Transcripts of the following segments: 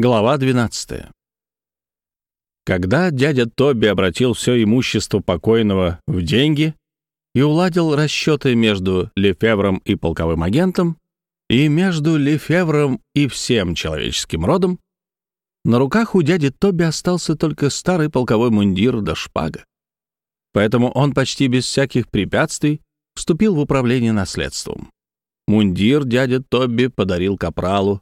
Глава 12. Когда дядя Тоби обратил все имущество покойного в деньги и уладил расчеты между Лефевром и полковым агентом, и между Лефевром и всем человеческим родом, на руках у дяди Тоби остался только старый полковой мундир да шпага. Поэтому он почти без всяких препятствий вступил в управление наследством. Мундир дядя Тоби подарил капралу,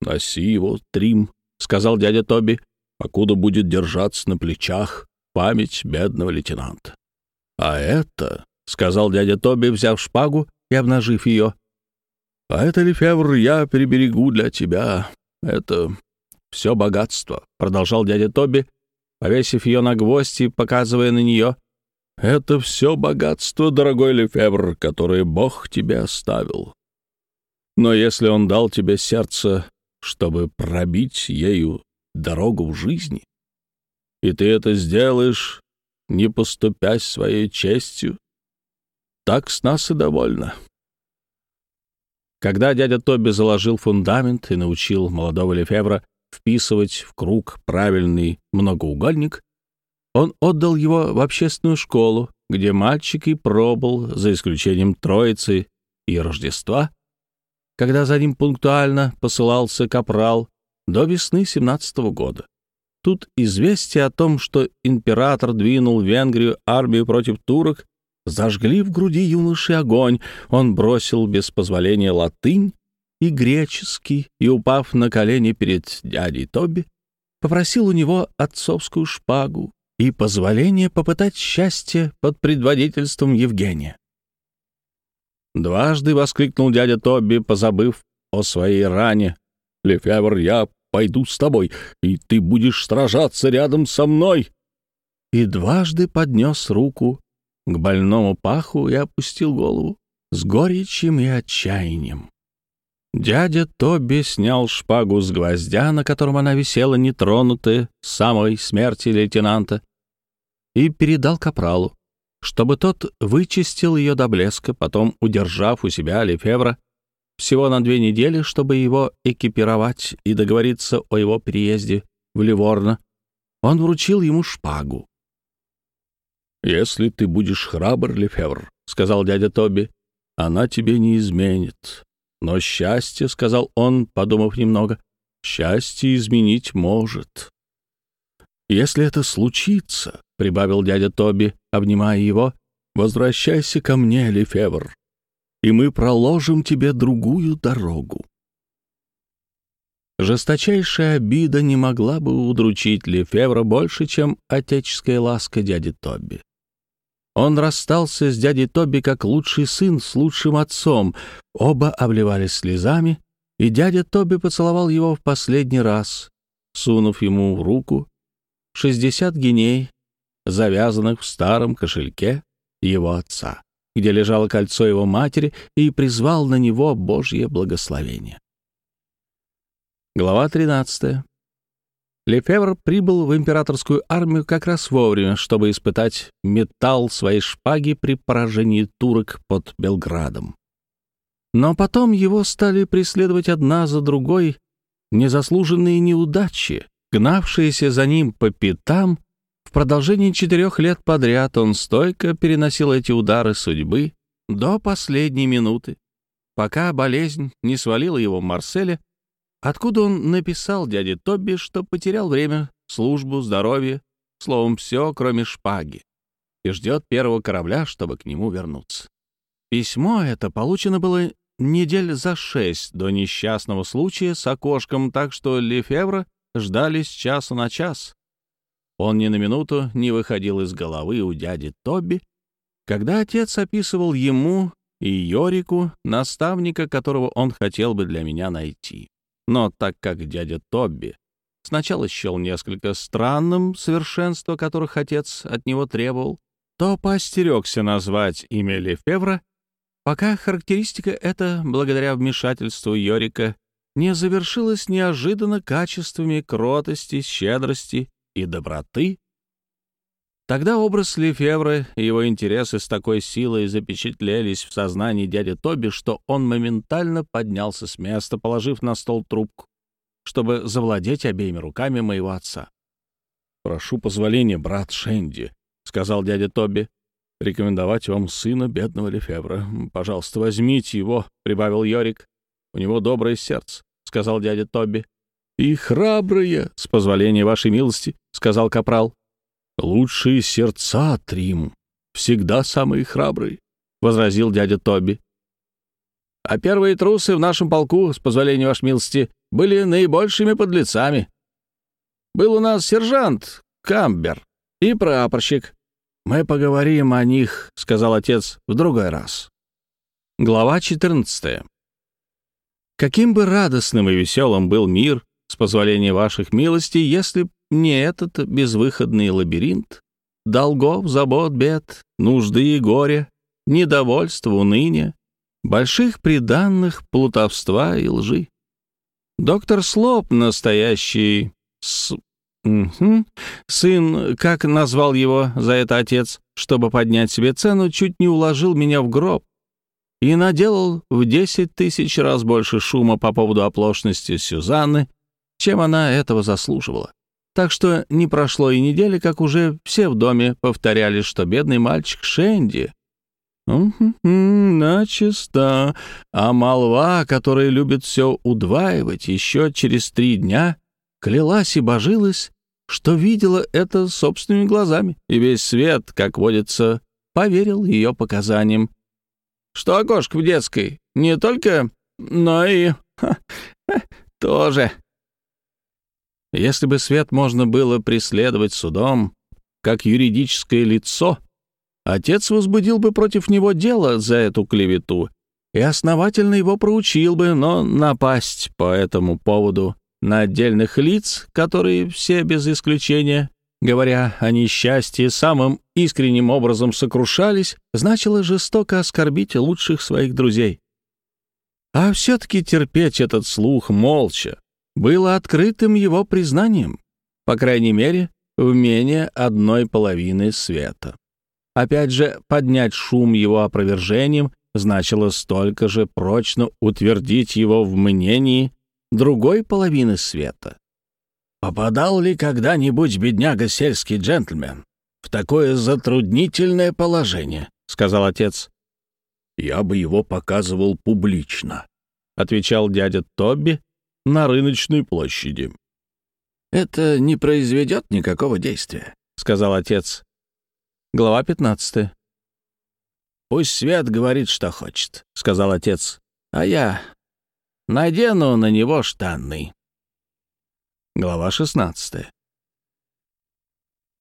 «Носи его, Трим», — сказал дядя Тоби, «покуда будет держаться на плечах память бедного лейтенанта». «А это», — сказал дядя Тоби, взяв шпагу и обнажив ее, «а это, Лефевр, я переберегу для тебя. Это все богатство», — продолжал дядя Тоби, повесив ее на гвоздь и показывая на нее. «Это все богатство, дорогой Лефевр, которое Бог тебе оставил. Но если он дал тебе сердце чтобы пробить ею дорогу в жизни. И ты это сделаешь, не поступясь своей честью. Так с нас и довольно. Когда дядя Тоби заложил фундамент и научил молодого Лефевра вписывать в круг правильный многоугольник, он отдал его в общественную школу, где мальчик и пробыл, за исключением Троицы и Рождества, когда за ним пунктуально посылался капрал до весны 17 -го года. Тут известие о том, что император двинул в Венгрию армию против турок, зажгли в груди юноши огонь. Он бросил без позволения латынь и греческий и, упав на колени перед дядей Тоби, попросил у него отцовскую шпагу и позволение попытать счастье под предводительством Евгения. Дважды воскликнул дядя Тоби, позабыв о своей ране. «Лефевр, я пойду с тобой, и ты будешь сражаться рядом со мной!» И дважды поднес руку к больному паху и опустил голову с горечью и отчаянием. Дядя Тоби снял шпагу с гвоздя, на котором она висела нетронутая самой смерти лейтенанта, и передал капралу чтобы тот вычистил ее до блеска, потом, удержав у себя Лефевра всего на две недели, чтобы его экипировать и договориться о его переезде в Ливорно, он вручил ему шпагу. «Если ты будешь храбр, Лефевр, — сказал дядя Тоби, — она тебе не изменит. Но счастье, — сказал он, подумав немного, — счастье изменить может. Если это случится, — прибавил дядя Тоби, обнимая его, — возвращайся ко мне, Лефевр, и мы проложим тебе другую дорогу. Жесточайшая обида не могла бы удручить Лефевра больше, чем отеческая ласка дяди Тоби. Он расстался с дядей Тоби как лучший сын с лучшим отцом. Оба обливались слезами, и дядя Тоби поцеловал его в последний раз, сунув ему в руку 60 геней, завязанных в старом кошельке его отца, где лежало кольцо его матери, и призвал на него Божье благословение. Глава 13. Лефевр прибыл в императорскую армию как раз вовремя, чтобы испытать металл своей шпаги при поражении турок под Белградом. Но потом его стали преследовать одна за другой незаслуженные неудачи, гнавшиеся за ним по пятам, в продолжении четырех лет подряд он стойко переносил эти удары судьбы до последней минуты, пока болезнь не свалила его в Марселе, откуда он написал дяде Тобби, что потерял время, службу, здоровье, словом, все, кроме шпаги, и ждет первого корабля, чтобы к нему вернуться. Письмо это получено было недель за шесть до несчастного случая с окошком, так что Лефевра ждали с часу на час. Он ни на минуту не выходил из головы у дяди Тоби, когда отец описывал ему и Йорику, наставника, которого он хотел бы для меня найти. Но так как дядя Тобби сначала счел несколько странным совершенство, которых отец от него требовал, то поостерегся назвать имя Лефевра, пока характеристика эта, благодаря вмешательству Йорика, не завершилось неожиданно качествами кротости, щедрости и доброты, тогда образ Лефевра и его интересы с такой силой запечатлелись в сознании дяди Тоби, что он моментально поднялся с места, положив на стол трубку, чтобы завладеть обеими руками моего отца. «Прошу позволения, брат Шенди», — сказал дядя Тоби, — «рекомендовать вам сына бедного Лефевра. Пожалуйста, возьмите его», — прибавил Йорик. «У него доброе сердце», — сказал дядя Тоби. «И храбрые, с позволения вашей милости», — сказал Капрал. «Лучшие сердца, Трим, всегда самые храбрые», — возразил дядя Тоби. «А первые трусы в нашем полку, с позволения вашей милости, были наибольшими подлецами. Был у нас сержант Камбер и прапорщик. Мы поговорим о них, — сказал отец, — в другой раз». Глава 14. Каким бы радостным и веселым был мир, с позволения ваших милостей, если не этот безвыходный лабиринт, долгов, забот, бед, нужды и горя, недовольства, уныния, больших приданных, плутовства и лжи. Доктор Слоп, настоящий с... Угу. сын, как назвал его за это отец, чтобы поднять себе цену, чуть не уложил меня в гроб и наделал в десять тысяч раз больше шума по поводу оплошности Сюзанны, чем она этого заслуживала. Так что не прошло и недели, как уже все в доме повторяли, что бедный мальчик Шенди начисто. А молва, которая любит все удваивать, еще через три дня клялась и божилась, что видела это собственными глазами, и весь свет, как водится, поверил ее показаниям. Что окошко в детской не только, но и ха, ха, тоже. Если бы свет можно было преследовать судом, как юридическое лицо — отец возбудил бы против него дело за эту клевету и основательно его проучил бы, но напасть по этому поводу на отдельных лиц, которые все без исключения, говоря о несчастье, самым искренним образом сокрушались, значило жестоко оскорбить лучших своих друзей. А все-таки терпеть этот слух молча было открытым его признанием, по крайней мере, в менее одной половины света. Опять же, поднять шум его опровержением значило столько же прочно утвердить его в мнении другой половины света. «Попадал ли когда-нибудь бедняга сельский джентльмен в такое затруднительное положение?» — сказал отец. «Я бы его показывал публично», — отвечал дядя Тобби на рыночной площади. «Это не произведет никакого действия», — сказал отец. Глава 15. «Пусть Свет говорит, что хочет», — сказал отец, — «а я надену на него штаны». Глава 16.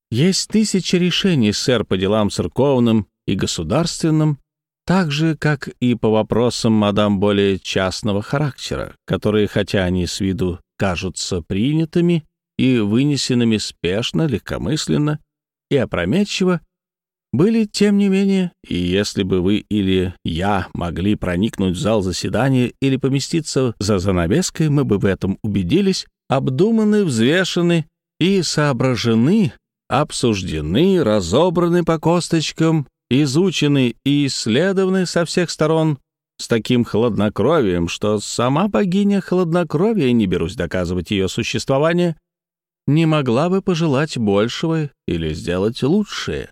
Есть тысячи решений, сэр, по делам церковным и государственным, так же, как и по вопросам мадам более частного характера, которые, хотя они с виду кажутся принятыми и вынесенными спешно, легкомысленно и опрометчиво, были, тем не менее, и если бы вы или я могли проникнуть в зал заседания или поместиться за занавеской, мы бы в этом убедились, обдуманы, взвешены и соображены, обсуждены, разобраны по косточкам, изучены и исследованы со всех сторон с таким хладнокровием, что сама богиня хладнокровия, не берусь доказывать ее существование, не могла бы пожелать большего или сделать лучшее.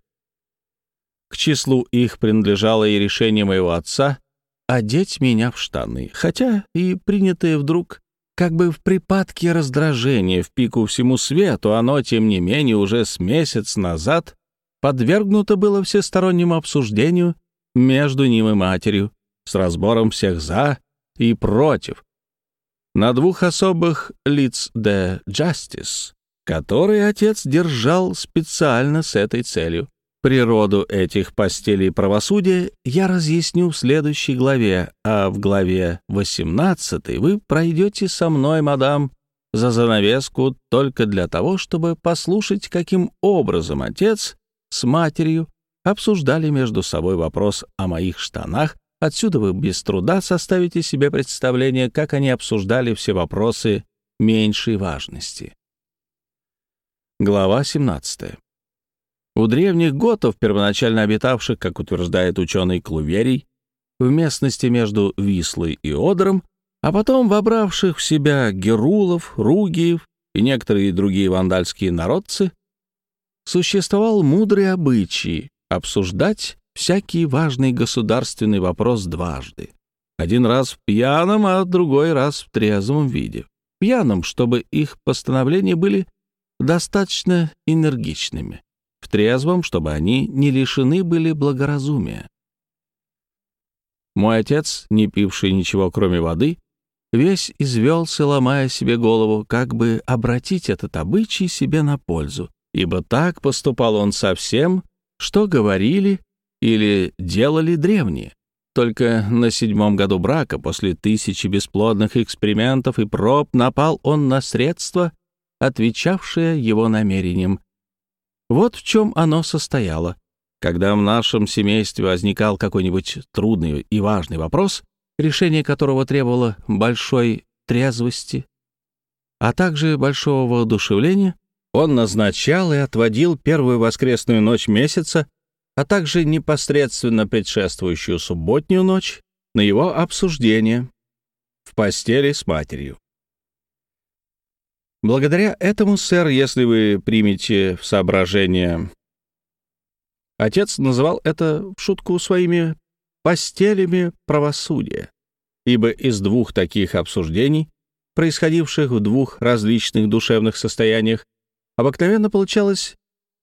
К числу их принадлежало и решение моего отца одеть меня в штаны, хотя и принятое вдруг как бы в припадке раздражения в пику всему свету, оно, тем не менее, уже с месяц назад подвергнуто было всестороннему обсуждению между ним и матерью, с разбором всех «за» и «против», на двух особых лиц де Justice, которые отец держал специально с этой целью. Природу этих постелей правосудия я разъясню в следующей главе, а в главе 18 вы пройдете со мной, мадам, за занавеску только для того, чтобы послушать, каким образом отец с матерью обсуждали между собой вопрос о моих штанах. Отсюда вы без труда составите себе представление, как они обсуждали все вопросы меньшей важности. Глава 17. У древних готов, первоначально обитавших, как утверждает ученый Клуверий, в местности между Вислой и Одером, А потом вобравших в себя Герулов, Ругиев и некоторые другие вандальские народцы, существовал мудрый обычай обсуждать всякий важный государственный вопрос дважды. Один раз в пьяном, а другой раз в трезвом виде. Пьяном, чтобы их постановления были достаточно энергичными. В трезвом, чтобы они не лишены были благоразумия. Мой отец, не пивший ничего кроме воды, весь извелся, ломая себе голову, как бы обратить этот обычай себе на пользу, ибо так поступал он со всем, что говорили или делали древние. Только на седьмом году брака, после тысячи бесплодных экспериментов и проб, напал он на средство, отвечавшее его намерениям. Вот в чем оно состояло. Когда в нашем семействе возникал какой-нибудь трудный и важный вопрос, решение которого требовало большой трезвости, а также большого воодушевления, он назначал и отводил первую воскресную ночь месяца, а также непосредственно предшествующую субботнюю ночь на его обсуждение в постели с матерью. Благодаря этому, сэр, если вы примете в соображение Отец называл это в шутку своими «постелями правосудия», ибо из двух таких обсуждений, происходивших в двух различных душевных состояниях, обыкновенно получалось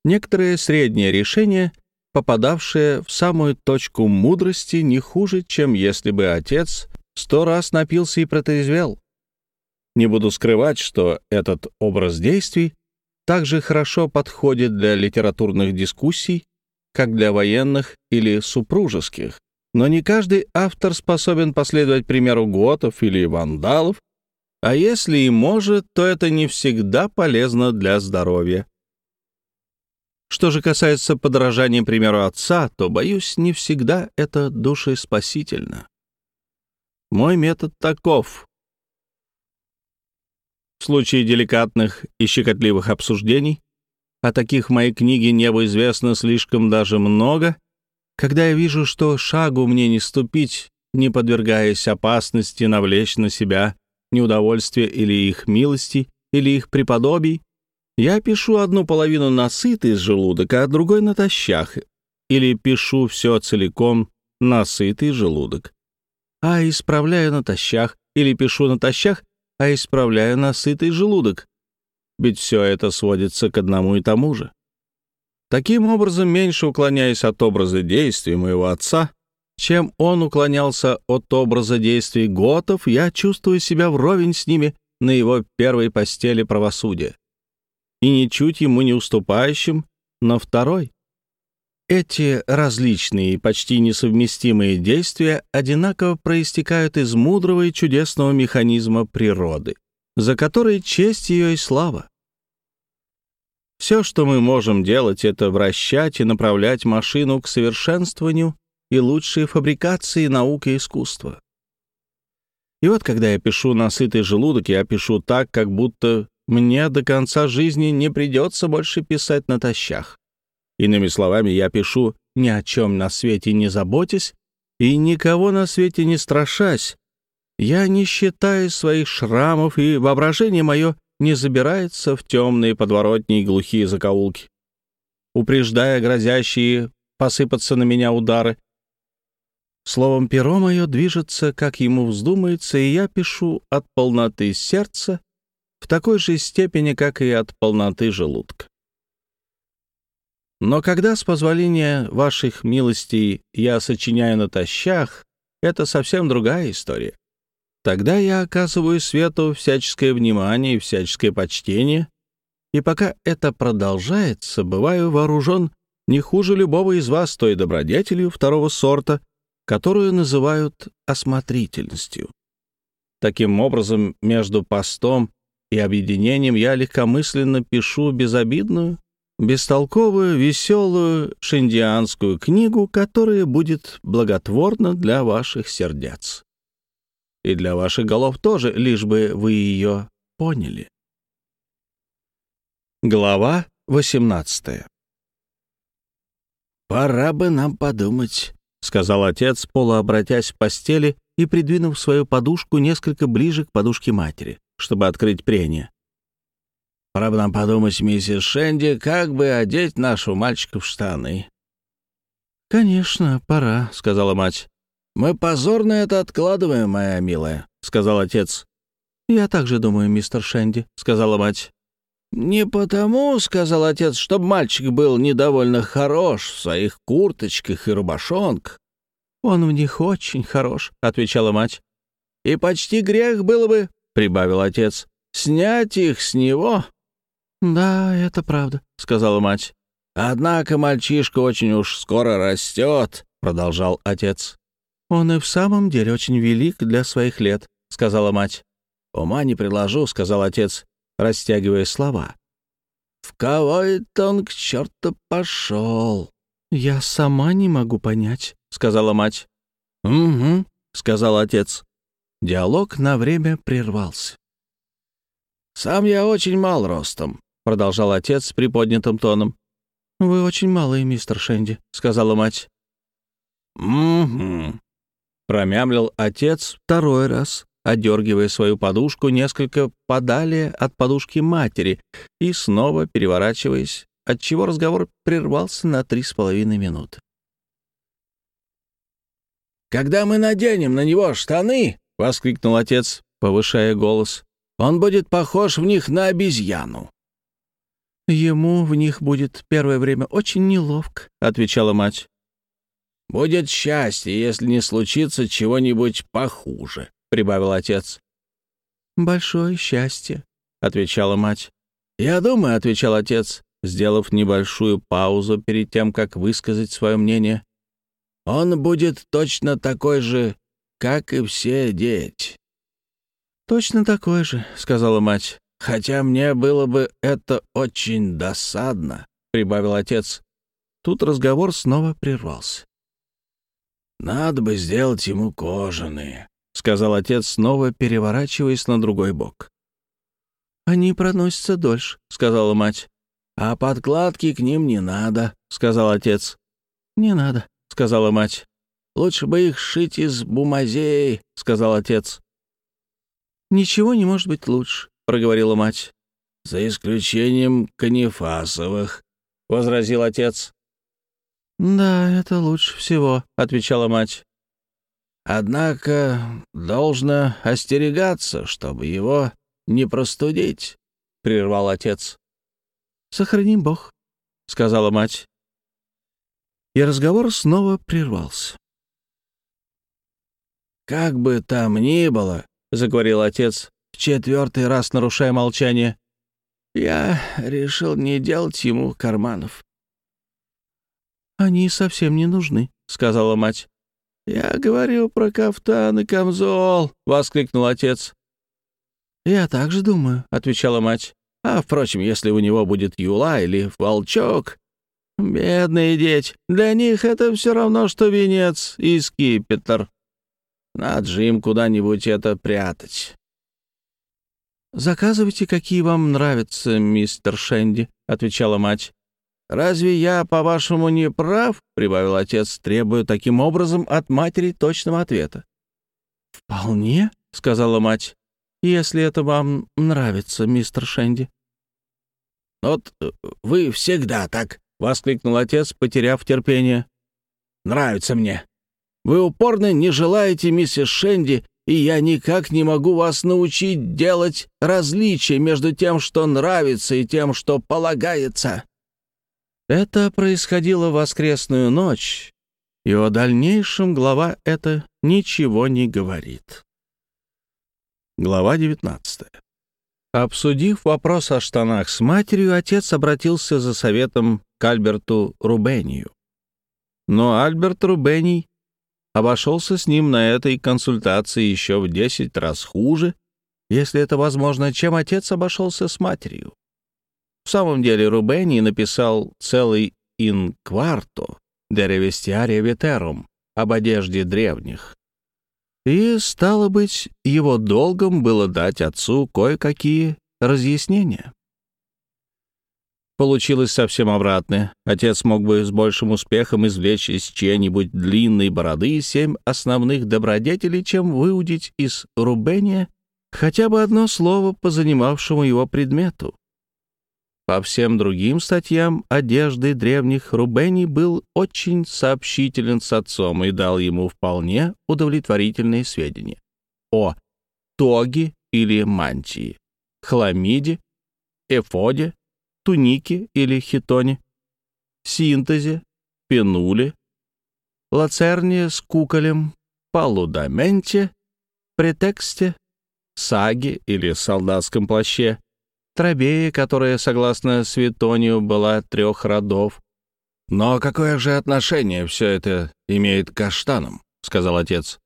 некоторое среднее решение, попадавшее в самую точку мудрости не хуже, чем если бы отец сто раз напился и протрезвел. Не буду скрывать, что этот образ действий также хорошо подходит для литературных дискуссий, как для военных или супружеских. Но не каждый автор способен последовать примеру готов или вандалов, а если и может, то это не всегда полезно для здоровья. Что же касается подражания примеру отца, то, боюсь, не всегда это душеспасительно. Мой метод таков. В случае деликатных и щекотливых обсуждений а таких в моей книге известно слишком даже много, когда я вижу, что шагу мне не ступить, не подвергаясь опасности навлечь на себя неудовольствие или их милости, или их преподобий, я пишу одну половину на сытый желудок, а другой натощак, или пишу все целиком на сытый желудок, а исправляю натощак, или пишу натощак, а исправляю на сытый желудок, ведь все это сводится к одному и тому же. Таким образом, меньше уклоняясь от образа действий моего отца, чем он уклонялся от образа действий готов, я чувствую себя вровень с ними на его первой постели правосудия. И ничуть ему не уступающим на второй. Эти различные и почти несовместимые действия одинаково проистекают из мудрого и чудесного механизма природы за которой честь ее и слава. Все, что мы можем делать, это вращать и направлять машину к совершенствованию и лучшей фабрикации науки и искусства. И вот, когда я пишу на сытый желудок, я пишу так, как будто мне до конца жизни не придется больше писать натощак. Иными словами, я пишу ни о чем на свете не заботясь и никого на свете не страшась, я не считаю своих шрамов, и воображение мое не забирается в темные подворотни и глухие закоулки, упреждая грозящие посыпаться на меня удары. Словом, перо мое движется, как ему вздумается, и я пишу от полноты сердца в такой же степени, как и от полноты желудка. Но когда, с позволения ваших милостей, я сочиняю натощах, это совсем другая история. Тогда я оказываю свету всяческое внимание и всяческое почтение, и пока это продолжается, бываю вооружен не хуже любого из вас той добродетелью второго сорта, которую называют осмотрительностью. Таким образом, между постом и объединением я легкомысленно пишу безобидную, бестолковую, веселую шиндианскую книгу, которая будет благотворна для ваших сердец и для ваших голов тоже, лишь бы вы ее поняли. Глава 18 «Пора бы нам подумать», — сказал отец, полуобратясь в постели и придвинув свою подушку несколько ближе к подушке матери, чтобы открыть прение. «Пора бы нам подумать, миссис Шенди, как бы одеть нашего мальчика в штаны». «Конечно, пора», — сказала мать. «Мы позорно это откладываем, моя милая», — сказал отец. «Я также думаю, мистер Шенди», — сказала мать. «Не потому, — сказал отец, — чтобы мальчик был недовольно хорош в своих курточках и рубашонках». «Он в них очень хорош», — отвечала мать. «И почти грех было бы, — прибавил отец, — снять их с него». «Да, это правда», — сказала мать. «Однако мальчишка очень уж скоро растет», — продолжал отец. «Он и в самом деле очень велик для своих лет», — сказала мать. «Ума не предложу», — сказал отец растягивая слова. «В кого это он к черту пошел?» «Я сама не могу понять», — сказала мать. «Угу», — сказал отец. Диалог на время прервался. «Сам я очень мал ростом», — продолжал отец с приподнятым тоном. «Вы очень малый, мистер Шенди», — сказала мать. «Угу», — промямлил отец второй раз одергивая свою подушку несколько подалее от подушки матери и снова переворачиваясь, отчего разговор прервался на три с половиной минуты. «Когда мы наденем на него штаны!» — воскликнул отец, повышая голос. «Он будет похож в них на обезьяну». «Ему в них будет первое время очень неловко», — отвечала мать. «Будет счастье, если не случится чего-нибудь похуже», прибавил отец. «Большое счастье», — отвечала мать. «Я думаю», — отвечал отец, сделав небольшую паузу перед тем, как высказать свое мнение. «Он будет точно такой же, как и все дети». «Точно такой же», — сказала мать. «Хотя мне было бы это очень досадно», — прибавил отец. Тут разговор снова прервался. «Надо бы сделать ему кожаные», — сказал отец, снова переворачиваясь на другой бок. «Они проносятся дольше», — сказала мать. «А подкладки к ним не надо», — сказал отец. «Не надо», — сказала мать. «Лучше бы их шить из бумазей», — сказал отец. «Ничего не может быть лучше», — проговорила мать. «За исключением канифасовых», — возразил отец. «Да, это лучше всего», — отвечала мать. Однако должно остерегаться, чтобы его не простудить, — прервал отец. — Сохрани Бог, — сказала мать. И разговор снова прервался. «Как бы там ни было», — заговорил отец, в четвертый раз нарушая молчание, — «я решил не делать ему карманов». «Они совсем не нужны», — сказала мать. «Я говорю про кафтан и камзол!» — воскликнул отец. «Я так же думаю», — отвечала мать. «А, впрочем, если у него будет юла или волчок...» «Бедные дети, для них это все равно, что венец и скипетр. Надо же им куда-нибудь это прятать». «Заказывайте, какие вам нравятся, мистер Шенди», — отвечала мать. «Разве я, по-вашему, не прав?» — прибавил отец, требуя таким образом от матери точного ответа. «Вполне», — сказала мать, — «если это вам нравится, мистер Шенди». «Вот вы всегда так», — воскликнул отец, потеряв терпение. «Нравится мне. Вы упорно не желаете, миссис Шенди, и я никак не могу вас научить делать различия между тем, что нравится, и тем, что полагается». Это происходило в воскресную ночь, и о дальнейшем глава это ничего не говорит. Глава 19. Обсудив вопрос о штанах с матерью, отец обратился за советом к Альберту Рубению. Но Альберт Рубений обошелся с ним на этой консультации еще в десять раз хуже, если это возможно, чем отец обошелся с матерью. В самом деле Рубени написал целый «инкварто» de revestiaria veterum об одежде древних. И, стало быть, его долгом было дать отцу кое-какие разъяснения. Получилось совсем обратное. Отец мог бы с большим успехом извлечь из чьей-нибудь длинной бороды семь основных добродетелей, чем выудить из Рубения хотя бы одно слово по занимавшему его предмету. По всем другим статьям одежды древних Рубений был очень сообщителен с отцом и дал ему вполне удовлетворительные сведения о тоге или мантии, хламиде, эфоде, тунике или хитоне, синтезе, пенуле, лацерне с куколем, полудаменте, претексте, саге или солдатском плаще, Трабея, которая, согласно Светонию, была трех родов. «Но какое же отношение все это имеет к каштанам?» — сказал отец.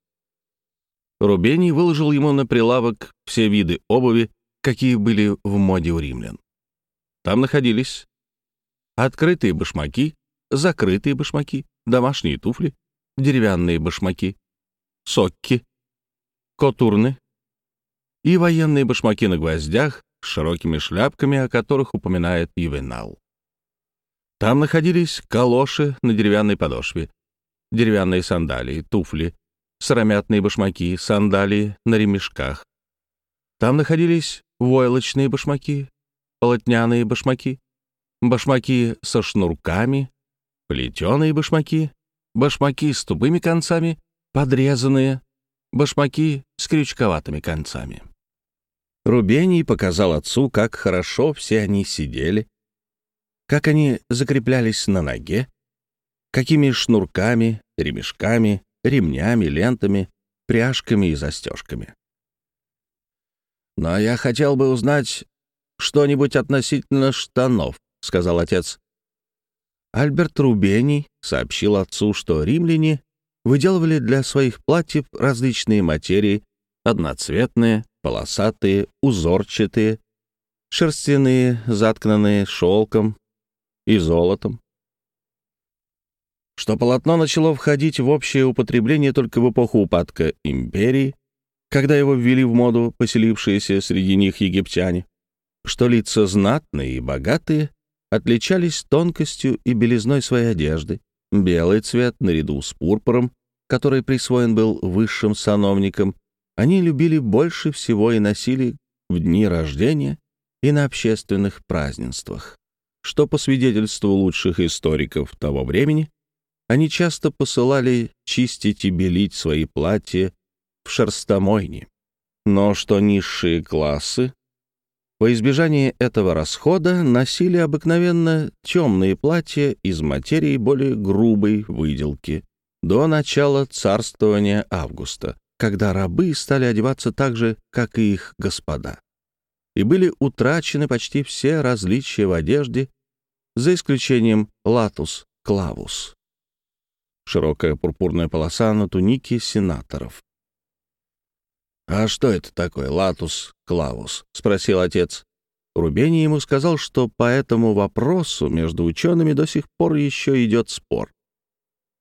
Рубений выложил ему на прилавок все виды обуви, какие были в моде у римлян. Там находились открытые башмаки, закрытые башмаки, домашние туфли, деревянные башмаки, сокки, котурны и военные башмаки на гвоздях с широкими шляпками, о которых упоминает Ювенал. Там находились калоши на деревянной подошве, деревянные сандалии, туфли, сыромятные башмаки, сандалии на ремешках. Там находились войлочные башмаки, полотняные башмаки, башмаки со шнурками, плетеные башмаки, башмаки с тупыми концами, подрезанные, башмаки с крючковатыми концами. Рубений показал отцу, как хорошо все они сидели, как они закреплялись на ноге, какими шнурками, ремешками, ремнями, лентами, пряжками и застежками. «Но я хотел бы узнать что-нибудь относительно штанов», — сказал отец. Альберт Рубений сообщил отцу, что римляне выделывали для своих платьев различные материи, одноцветные, полосатые, узорчатые, шерстяные, заткнанные шелком и золотом. Что полотно начало входить в общее употребление только в эпоху упадка империи, когда его ввели в моду поселившиеся среди них египтяне, что лица знатные и богатые отличались тонкостью и белизной своей одежды, белый цвет наряду с пурпуром, который присвоен был высшим сановникам они любили больше всего и носили в дни рождения и на общественных празднествах, что, по свидетельству лучших историков того времени, они часто посылали чистить и белить свои платья в шерстомойне. Но что низшие классы, по избежанию этого расхода, носили обыкновенно темные платья из материи более грубой выделки до начала царствования Августа, когда рабы стали одеваться так же, как и их господа. И были утрачены почти все различия в одежде, за исключением латус-клавус. Широкая пурпурная полоса на тунике сенаторов. «А что это такое, латус-клавус?» — спросил отец. Рубений ему сказал, что по этому вопросу между учеными до сих пор еще идет спор,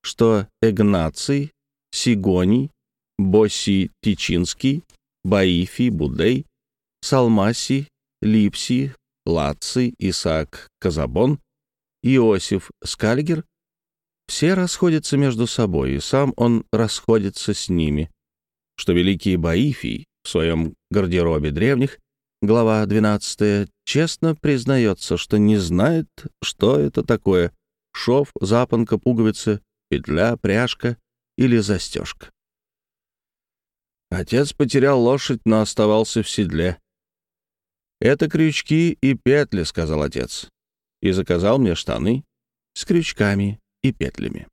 что Игнаций, Сигоний Боси Тичинский, Баифи Будей, Салмаси, Липси, Лаци, Исаак Казабон, Иосиф Скальгер — все расходятся между собой, и сам он расходится с ними, что великий Баифий в своем гардеробе древних, глава 12, честно признается, что не знает, что это такое — шов, запонка, пуговица, петля, пряжка или застежка. Отец потерял лошадь, но оставался в седле. «Это крючки и петли», — сказал отец, и заказал мне штаны с крючками и петлями.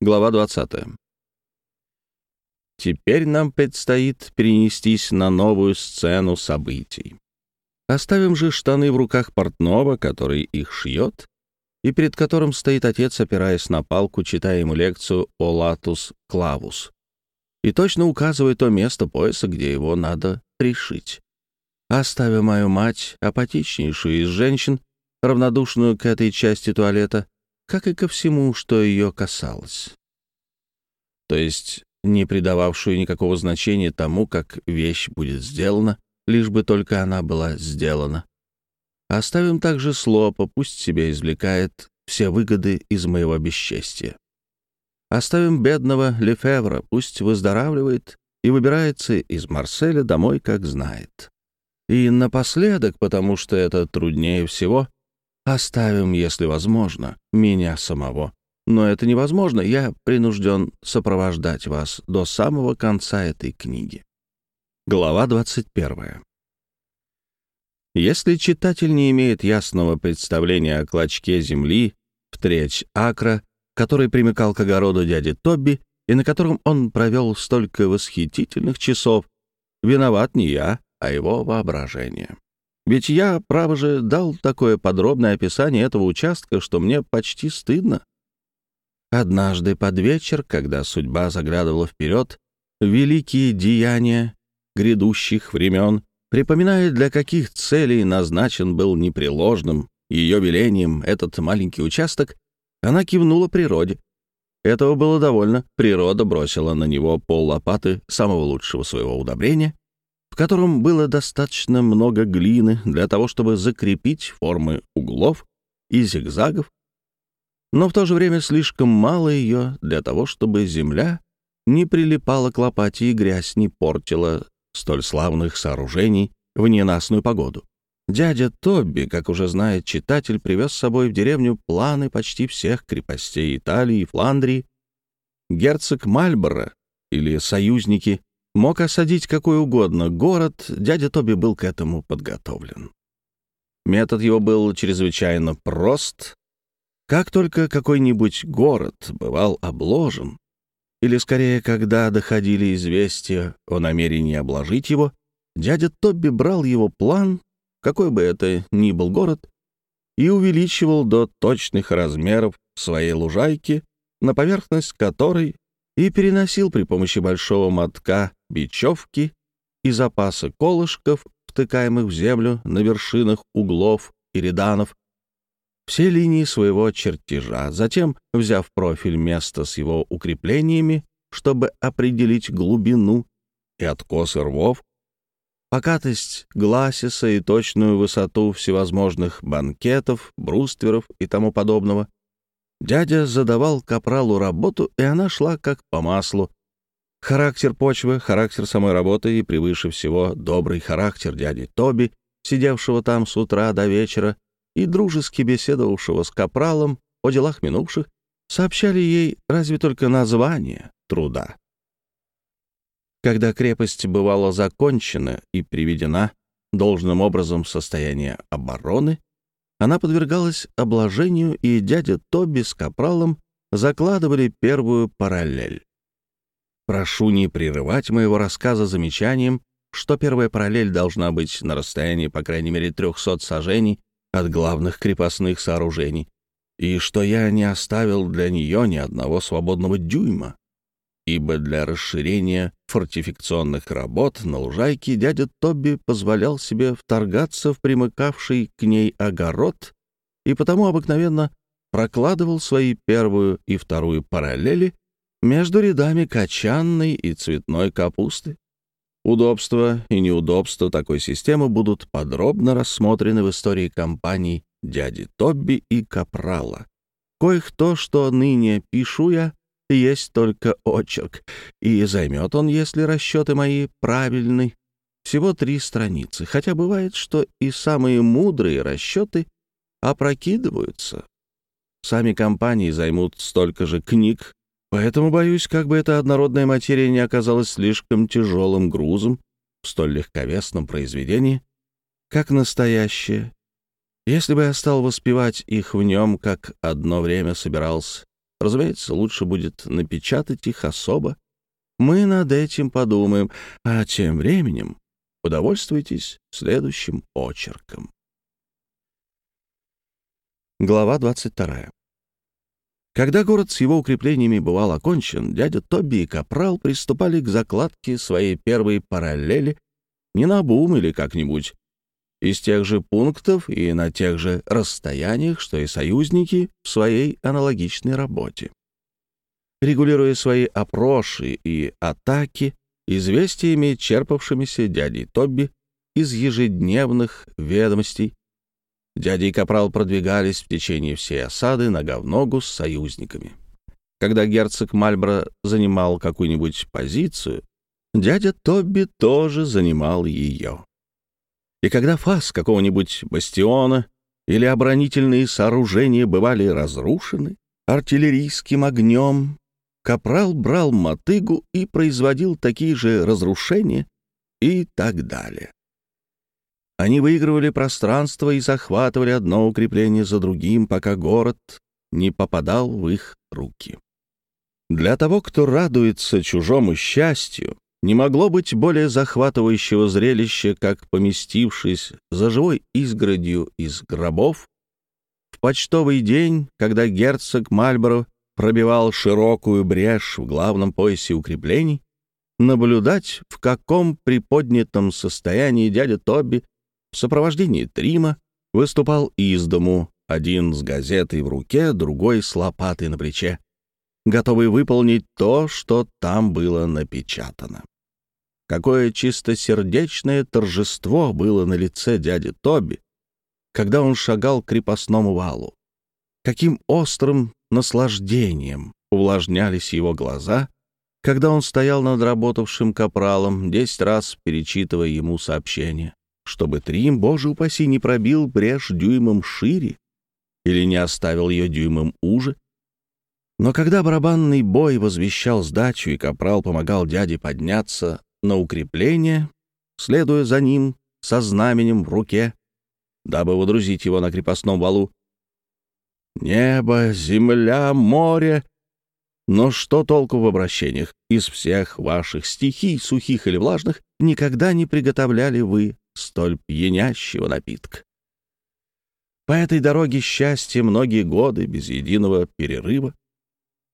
Глава 20. Теперь нам предстоит перенестись на новую сцену событий. Оставим же штаны в руках портного, который их шьет, и перед которым стоит отец, опираясь на палку, читая ему лекцию о латус клавус, и точно указывает то место пояса, где его надо пришить. Оставя мою мать, апатичнейшую из женщин, равнодушную к этой части туалета, как и ко всему, что ее касалось. То есть не придававшую никакого значения тому, как вещь будет сделана, лишь бы только она была сделана. Оставим также Слопа, пусть себе извлекает все выгоды из моего бесчестия. Оставим бедного Лефевра, пусть выздоравливает и выбирается из Марселя домой, как знает. И напоследок, потому что это труднее всего, оставим, если возможно, меня самого. Но это невозможно, я принужден сопровождать вас до самого конца этой книги. Глава 21. Если читатель не имеет ясного представления о клочке земли в треть акра, который примыкал к огороду дяди Тобби и на котором он провел столько восхитительных часов, виноват не я, а его воображение. Ведь я, право же, дал такое подробное описание этого участка, что мне почти стыдно. Однажды под вечер, когда судьба заглядывала вперед, великие деяния грядущих времен, припоминая, для каких целей назначен был непреложным ее велением этот маленький участок, она кивнула природе. Этого было довольно. Природа бросила на него пол лопаты самого лучшего своего удобрения, в котором было достаточно много глины для того, чтобы закрепить формы углов и зигзагов, но в то же время слишком мало ее для того, чтобы земля не прилипала к лопате и грязь не портила столь славных сооружений в ненастную погоду. Дядя Тобби, как уже знает читатель, привез с собой в деревню планы почти всех крепостей Италии и Фландрии. Герцог Мальборо или союзники мог осадить какой угодно город, дядя Тоби был к этому подготовлен. Метод его был чрезвычайно прост. Как только какой-нибудь город бывал обложен, или скорее, когда доходили известия о намерении обложить его, дядя Тобби брал его план, какой бы это ни был город, и увеличивал до точных размеров своей лужайки, на поверхность которой и переносил при помощи большого мотка бечевки и запаса колышков, втыкаемых в землю на вершинах углов и реданов, все линии своего чертежа, затем, взяв профиль места с его укреплениями, чтобы определить глубину и откосы рвов, покатость гласиса и точную высоту всевозможных банкетов, брустверов и тому подобного, дядя задавал капралу работу, и она шла как по маслу. Характер почвы, характер самой работы и, превыше всего, добрый характер дяди Тоби, сидевшего там с утра до вечера и дружески беседовавшего с капралом о делах минувших, сообщали ей разве только название труда. Когда крепость бывала закончена и приведена должным образом в состояние обороны, она подвергалась обложению, и дядя Тоби с капралом закладывали первую параллель. Прошу не прерывать моего рассказа замечанием, что первая параллель должна быть на расстоянии по крайней мере 300 сажений от главных крепостных сооружений, и что я не оставил для нее ни одного свободного дюйма, ибо для расширения фортификационных работ на лужайке дядя Тоби позволял себе вторгаться в примыкавший к ней огород и потому обыкновенно прокладывал свои первую и вторую параллели между рядами качанной и цветной капусты. Удобства и неудобства такой системы будут подробно рассмотрены в истории компаний дяди Тобби и Капрала. Коих то, что ныне пишу я, есть только очерк, и займет он, если расчеты мои правильны, всего три страницы, хотя бывает, что и самые мудрые расчеты опрокидываются. Сами компании займут столько же книг, поэтому боюсь, как бы эта однородная материя не оказалась слишком тяжелым грузом в столь легковесном произведении, как настоящее. Если бы я стал воспевать их в нем, как одно время собирался, Разумеется, лучше будет напечатать их особо. Мы над этим подумаем, а тем временем удовольствуйтесь следующим очерком. Глава 22. Когда город с его укреплениями бывал окончен, дядя Тоби и Капрал приступали к закладке своей первой параллели не на бум или как-нибудь, из тех же пунктов и на тех же расстояниях, что и союзники в своей аналогичной работе. Регулируя свои опроши и атаки известиями, черпавшимися дядей Тобби из ежедневных ведомостей, Дядя и Капрал продвигались в течение всей осады нога в ногу с союзниками. Когда герцог Мальбро занимал какую-нибудь позицию, дядя Тобби тоже занимал ее. И когда фас какого-нибудь бастиона или оборонительные сооружения бывали разрушены артиллерийским огнем, Капрал брал мотыгу и производил такие же разрушения и так далее. Они выигрывали пространство и захватывали одно укрепление за другим, пока город не попадал в их руки. Для того, кто радуется чужому счастью, не могло быть более захватывающего зрелища, как поместившись за живой изгородью из гробов, в почтовый день, когда герцог Мальборо пробивал широкую брешь в главном поясе укреплений, наблюдать, в каком приподнятом состоянии дядя Тоби в сопровождении Трима выступал из дому, один с газетой в руке, другой с лопатой на плече, готовый выполнить то, что там было напечатано. Какое чистосердечное торжество было на лице дяди Тоби, когда он шагал к крепостному валу. Каким острым наслаждением увлажнялись его глаза, когда он стоял над работавшим капралом, десять раз перечитывая ему сообщение, чтобы Трим, боже упаси, не пробил брешь дюймом шире или не оставил ее дюймом уже. Но когда барабанный бой возвещал сдачу, и капрал помогал дяде подняться на укрепление, следуя за ним со знаменем в руке, дабы водрузить его на крепостном валу, Небо, земля, море. Но что толку в обращениях? Из всех ваших стихий, сухих или влажных, никогда не приготовляли вы столь пьянящего напитка. По этой дороге счастья многие годы без единого перерыва,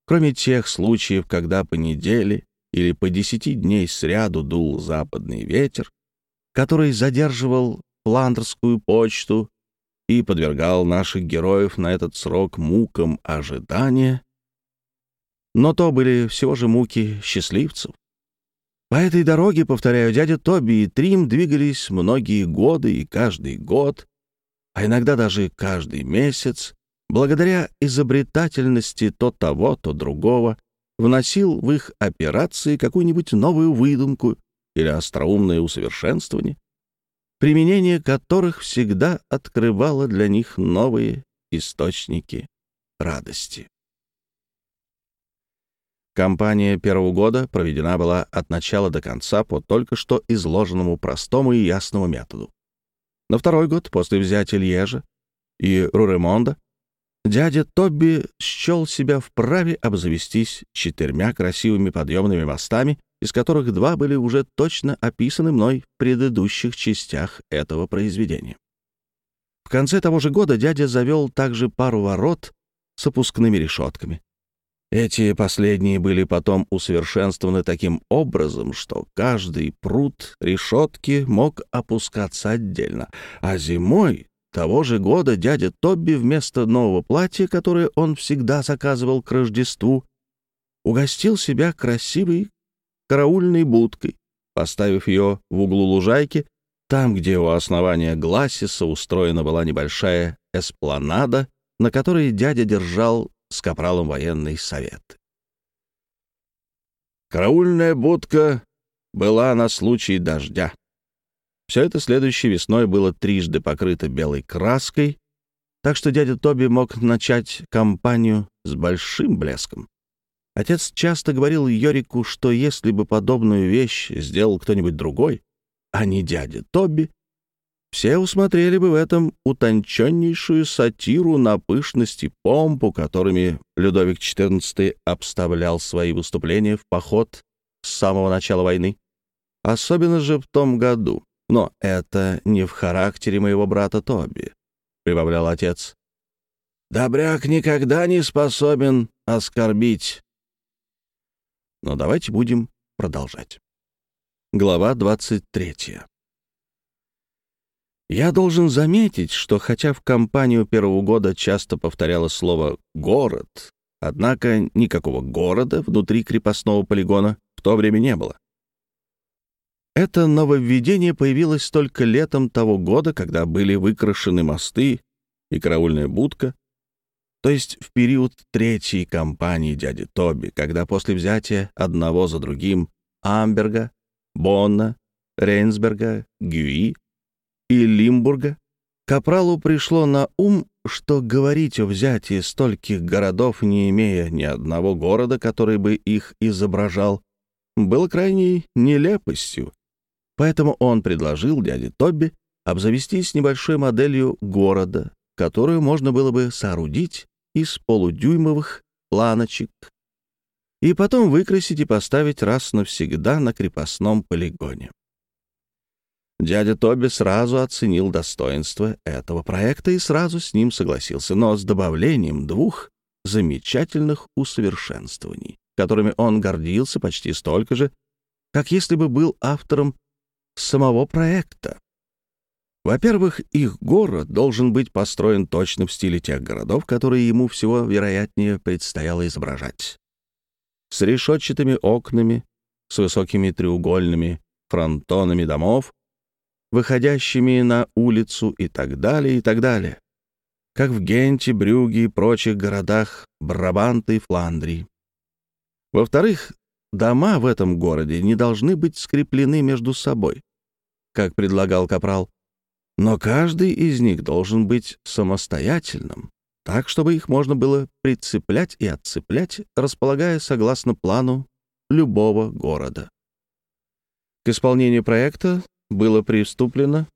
кроме тех случаев, когда по неделе или по десяти дней сряду дул западный ветер, который задерживал Фландерскую почту и подвергал наших героев на этот срок мукам ожидания. Но то были всего же муки счастливцев. По этой дороге, повторяю, дядя Тоби и Трим двигались многие годы и каждый год, а иногда даже каждый месяц, благодаря изобретательности то того, то другого, вносил в их операции какую-нибудь новую выдумку или остроумное усовершенствование, применение которых всегда открывало для них новые источники радости. Кампания первого года проведена была от начала до конца по только что изложенному простому и ясному методу. На второй год, после взятия Льежа и Руремонда, дядя Тобби счел себя вправе обзавестись четырьмя красивыми подъемными мостами из которых два были уже точно описаны мной в предыдущих частях этого произведения. В конце того же года дядя завел также пару ворот с опускными решетками. Эти последние были потом усовершенствованы таким образом, что каждый пруд решетки мог опускаться отдельно, а зимой того же года дядя Тобби вместо нового платья, которое он всегда заказывал к Рождеству, угостил себя красивой караульной будкой, поставив ее в углу лужайки, там, где у основания Гласиса устроена была небольшая эспланада, на которой дядя держал с капралом военный совет. Караульная будка была на случай дождя. Все это следующей весной было трижды покрыто белой краской, так что дядя Тоби мог начать кампанию с большим блеском. Отец часто говорил Йорику, что если бы подобную вещь сделал кто-нибудь другой, а не дядя Тоби, все усмотрели бы в этом утонченнейшую сатиру на пышность и помпу, которыми Людовик XIV обставлял свои выступления в поход с самого начала войны. Особенно же в том году. Но это не в характере моего брата Тоби, — прибавлял отец. Добряк никогда не способен оскорбить но давайте будем продолжать. Глава 23. Я должен заметить, что хотя в кампанию первого года часто повторяло слово «город», однако никакого города внутри крепостного полигона в то время не было. Это нововведение появилось только летом того года, когда были выкрашены мосты и караульная будка, то есть в период третьей кампании дяди Тоби, когда после взятия одного за другим Амберга, Бонна, Рейнсберга, Гюи и Лимбурга, Капралу пришло на ум, что говорить о взятии стольких городов, не имея ни одного города, который бы их изображал, было крайней нелепостью. Поэтому он предложил дяде Тобби обзавестись небольшой моделью города, которую можно было бы соорудить из полудюймовых планочек и потом выкрасить и поставить раз навсегда на крепостном полигоне. Дядя Тоби сразу оценил достоинство этого проекта и сразу с ним согласился, но с добавлением двух замечательных усовершенствований, которыми он гордился почти столько же, как если бы был автором самого проекта. Во-первых, их город должен быть построен точно в стиле тех городов, которые ему всего вероятнее предстояло изображать. С решетчатыми окнами, с высокими треугольными фронтонами домов, выходящими на улицу и так далее, и так далее. Как в Генте, Брюге и прочих городах Брабанта и Фландрии. Во-вторых, дома в этом городе не должны быть скреплены между собой, как предлагал Капрал, но каждый из них должен быть самостоятельным, так, чтобы их можно было прицеплять и отцеплять, располагая согласно плану любого города. К исполнению проекта было приступлено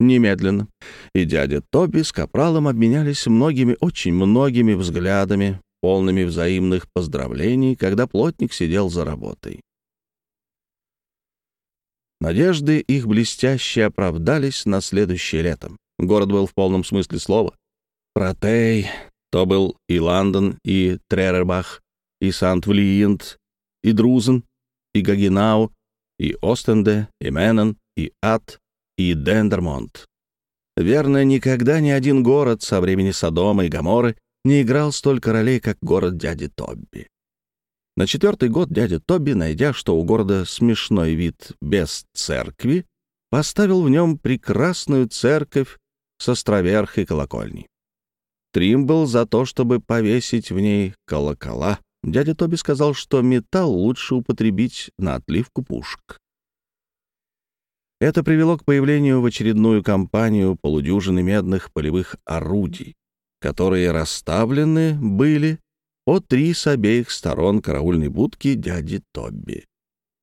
немедленно, и дядя Тоби с Капралом обменялись многими, очень многими взглядами, полными взаимных поздравлений, когда плотник сидел за работой. Надежды их блестяще оправдались на следующее лето. Город был в полном смысле слова. Протей, то был и Лондон, и Трерербах, и Сант-Влиент, и Друзен, и Гагенау, и Остенде, и Меннен, и Ад, и Дендермонт. Верно, никогда ни один город со времени Содома и Гоморры не играл столько ролей, как город дяди Тобби. На четвертый год дядя Тобби, найдя, что у города смешной вид без церкви, поставил в нем прекрасную церковь с островерхой колокольней. Трим был за то, чтобы повесить в ней колокола. Дядя Тоби сказал, что металл лучше употребить на отливку пушек. Это привело к появлению в очередную кампанию полудюжины медных полевых орудий, которые расставлены были по три с обеих сторон караульной будки дяди Тобби.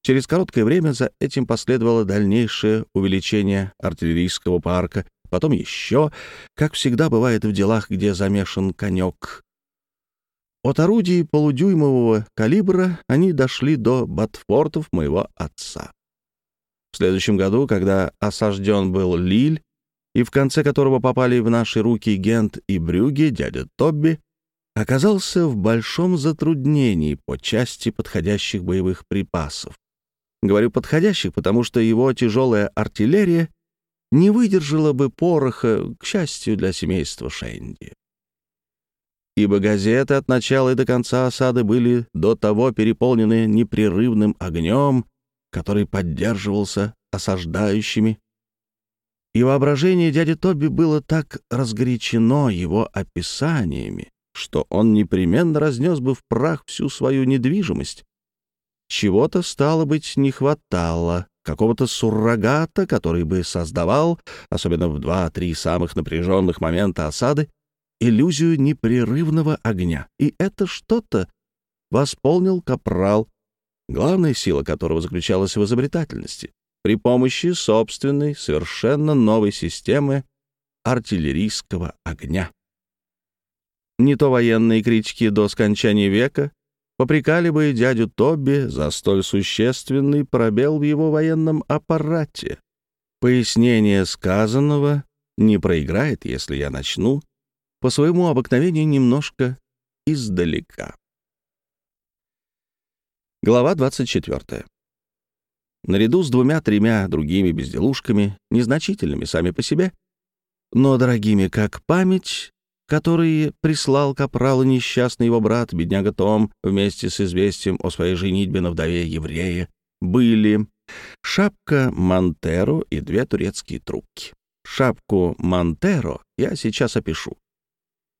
Через короткое время за этим последовало дальнейшее увеличение артиллерийского парка, потом еще, как всегда бывает в делах, где замешан конек. От орудий полудюймового калибра они дошли до батфортов моего отца. В следующем году, когда осажден был Лиль, и в конце которого попали в наши руки Гент и Брюги, дядя Тобби оказался в большом затруднении по части подходящих боевых припасов. Говорю «подходящих», потому что его тяжелая артиллерия не выдержала бы пороха, к счастью для семейства Шенди. Ибо газеты от начала и до конца осады были до того переполнены непрерывным огнем, который поддерживался осаждающими. И воображение дяди Тоби было так разгорячено его описаниями, что он непременно разнес бы в прах всю свою недвижимость. Чего-то, стало быть, не хватало, какого-то суррогата, который бы создавал, особенно в два-три самых напряженных момента осады, иллюзию непрерывного огня. И это что-то восполнил капрал, главная сила которого заключалась в изобретательности, при помощи собственной, совершенно новой системы артиллерийского огня. Не то военные критики до скончания века попрекали бы дядю Тоби за столь существенный пробел в его военном аппарате. Пояснение сказанного не проиграет, если я начну по своему обыкновению немножко издалека. Глава 24. Наряду с двумя-тремя другими безделушками, незначительными сами по себе, но дорогими как память, которые прислал капралу несчастный его брат, бедняга Том, вместе с известием о своей женитьбе на вдове еврея, были шапка Монтеро и две турецкие трубки. Шапку Монтеро я сейчас опишу.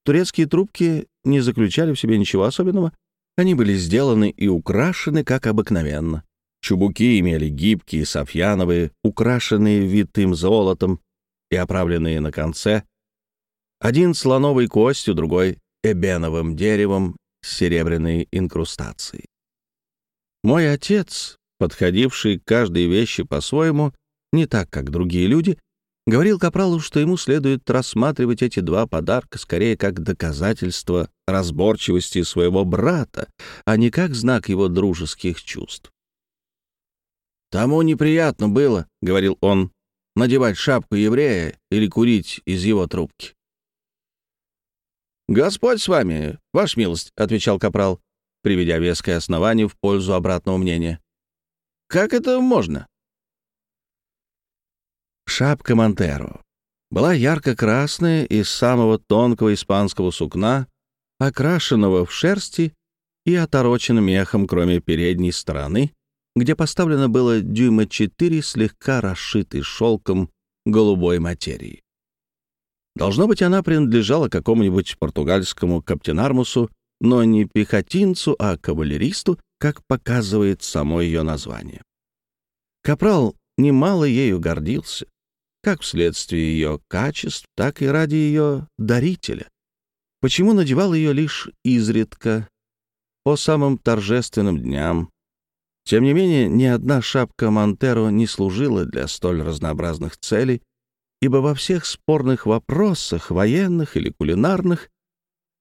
Турецкие трубки не заключали в себе ничего особенного. Они были сделаны и украшены, как обыкновенно. Чубуки имели гибкие, софьяновые, украшенные витым золотом и оправленные на конце. Один слоновой костью, другой — эбеновым деревом с серебряной инкрустацией. Мой отец, подходивший к каждой вещи по-своему, не так, как другие люди, говорил Капралу, что ему следует рассматривать эти два подарка скорее как доказательство разборчивости своего брата, а не как знак его дружеских чувств. «Тому неприятно было», — говорил он, — «надевать шапку еврея или курить из его трубки». «Господь с вами, ваша милость», — отвечал Капрал, приведя веское основание в пользу обратного мнения. «Как это можно?» Шапка Монтеро была ярко-красная из самого тонкого испанского сукна, окрашенного в шерсти и оторочена мехом, кроме передней стороны, где поставлено было дюйма четыре, слегка расшитый шелком голубой материи. Должно быть, она принадлежала какому-нибудь португальскому каптенармусу, но не пехотинцу, а кавалеристу, как показывает само ее название. Капрал немало ею гордился, как вследствие ее качеств, так и ради ее дарителя. Почему надевал ее лишь изредка, по самым торжественным дням, тем не менее, ни одна шапка Монтеро не служила для столь разнообразных целей, ибо во всех спорных вопросах, военных или кулинарных,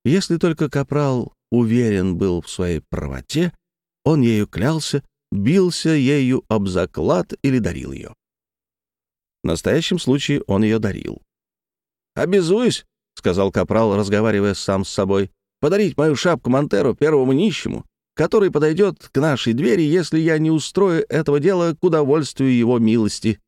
если только Капрал уверен был в своей правоте, он ею клялся, бился ею об заклад или дарил ее. В настоящем случае он ее дарил. «Обязуюсь», — сказал Капрал, разговаривая сам с собой, — «подарить мою шапку Монтеро первому нищему, который подойдет к нашей двери, если я не устрою этого дела к удовольствию его милости».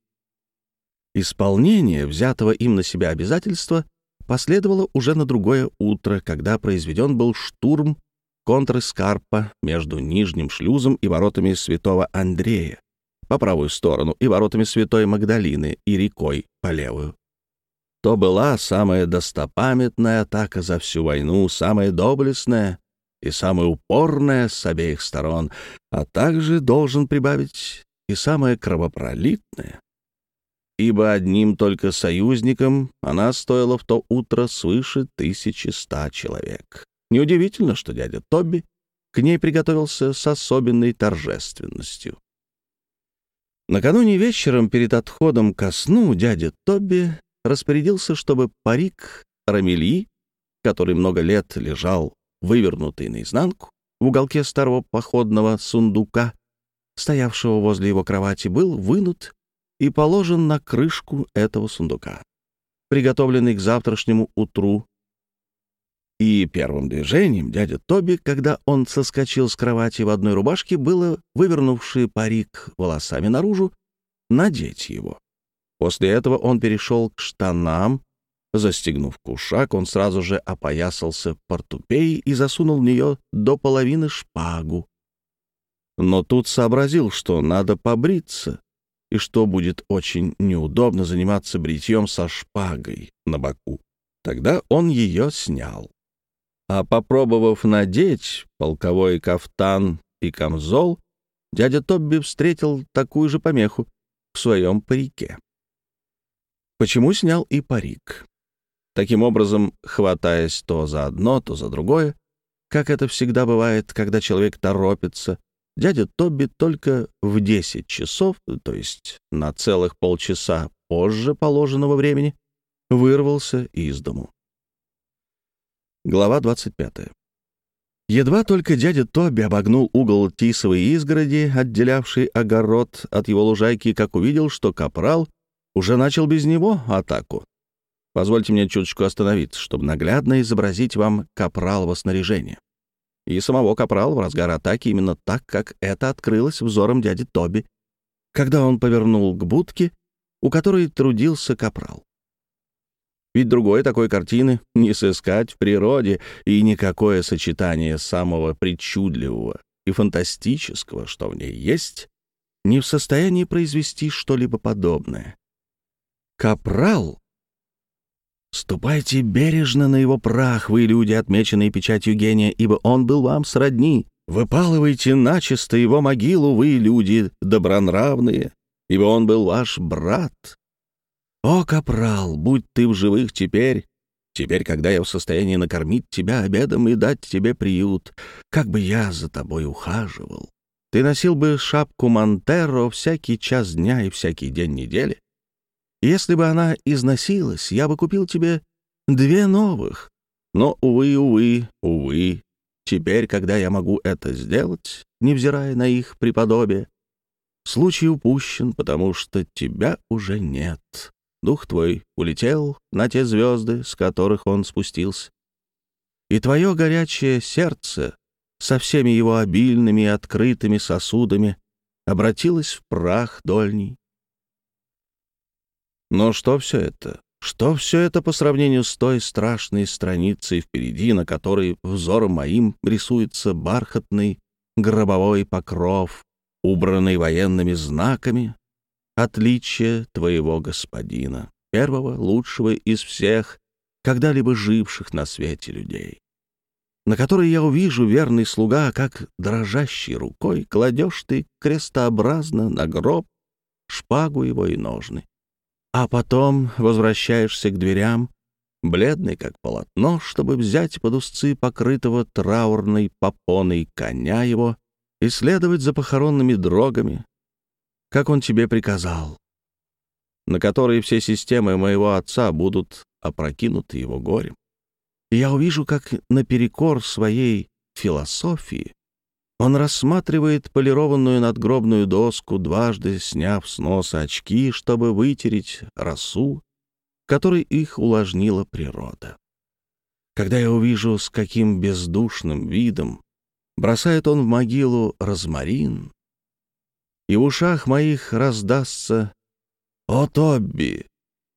Исполнение взятого им на себя обязательства последовало уже на другое утро, когда произведен был штурм контрэскарпа между нижним шлюзом и воротами святого Андрея по правую сторону и воротами святой Магдалины и рекой по левую. То была самая достопамятная атака за всю войну, самая доблестная, и самое упорное с обеих сторон, а также, должен прибавить, и самое кровопролитное. Ибо одним только союзником она стоила в то утро свыше тысячи ста человек. Неудивительно, что дядя Тоби к ней приготовился с особенной торжественностью. Накануне вечером перед отходом ко сну дядя Тоби распорядился, чтобы парик Рамельи, который много лет лежал вывернутый наизнанку, в уголке старого походного сундука, стоявшего возле его кровати, был вынут и положен на крышку этого сундука, приготовленный к завтрашнему утру. И первым движением дядя Тоби, когда он соскочил с кровати в одной рубашке, было, вывернувший парик волосами наружу, надеть его. После этого он перешел к штанам, Застегнув кушак, он сразу же опоясался портупеей и засунул в нее до половины шпагу. Но тут сообразил, что надо побриться, и что будет очень неудобно заниматься бритьем со шпагой на боку. Тогда он ее снял. А попробовав надеть полковой кафтан и камзол, дядя Тобби встретил такую же помеху в своем парике. Почему снял и парик? Таким образом хватаясь то за одно, то за другое. Как это всегда бывает, когда человек торопится, дядя Тоби только в 10 часов, то есть на целых полчаса позже положенного времени, вырвался из дому. Глава 25. Едва только дядя Тоби обогнул угол тисовой изгороди, отделявший огород от его лужайки, как увидел, что капрал уже начал без него атаку. Позвольте мне чуточку остановиться, чтобы наглядно изобразить вам капралово снаряжение. И самого капрала в разгар атаки именно так, как это открылось взором дяди Тоби, когда он повернул к будке, у которой трудился капрал. Ведь другой такой картины не сыскать в природе, и никакое сочетание самого причудливого и фантастического, что в ней есть, не в состоянии произвести что-либо подобное. Капрал Ступайте бережно на его прах, вы люди, отмеченные печатью гения, ибо он был вам сродни. Выпалывайте начисто его могилу, вы люди добронравные, ибо он был ваш брат. О, капрал, будь ты в живых теперь, теперь, когда я в состоянии накормить тебя обедом и дать тебе приют, как бы я за тобой ухаживал. Ты носил бы шапку Монтеро всякий час дня и всякий день недели. Если бы она износилась, я бы купил тебе две новых. Но, увы, увы, увы, теперь, когда я могу это сделать, невзирая на их преподобие, случай упущен, потому что тебя уже нет. Дух твой улетел на те звезды, с которых он спустился. И твое горячее сердце со всеми его обильными и открытыми сосудами обратилось в прах дольний. Но что все это? Что все это по сравнению с той страшной страницей впереди, на которой взором моим рисуется бархатный гробовой покров, убранный военными знаками, отличие твоего господина, первого, лучшего из всех, когда-либо живших на свете людей, на который я увижу, верный слуга, как дрожащей рукой кладешь ты крестообразно на гроб шпагу его и ножны. А потом возвращаешься к дверям, бледный как полотно, чтобы взять под узцы покрытого траурной попоной коня его и следовать за похоронными дрогами, как он тебе приказал, на которые все системы моего отца будут опрокинуты его горем. И я увижу, как наперекор своей философии он рассматривает полированную надгробную доску, дважды сняв с носа очки, чтобы вытереть росу, которой их увлажнила природа. Когда я увижу, с каким бездушным видом бросает он в могилу розмарин, и в ушах моих раздастся «О, Тобби,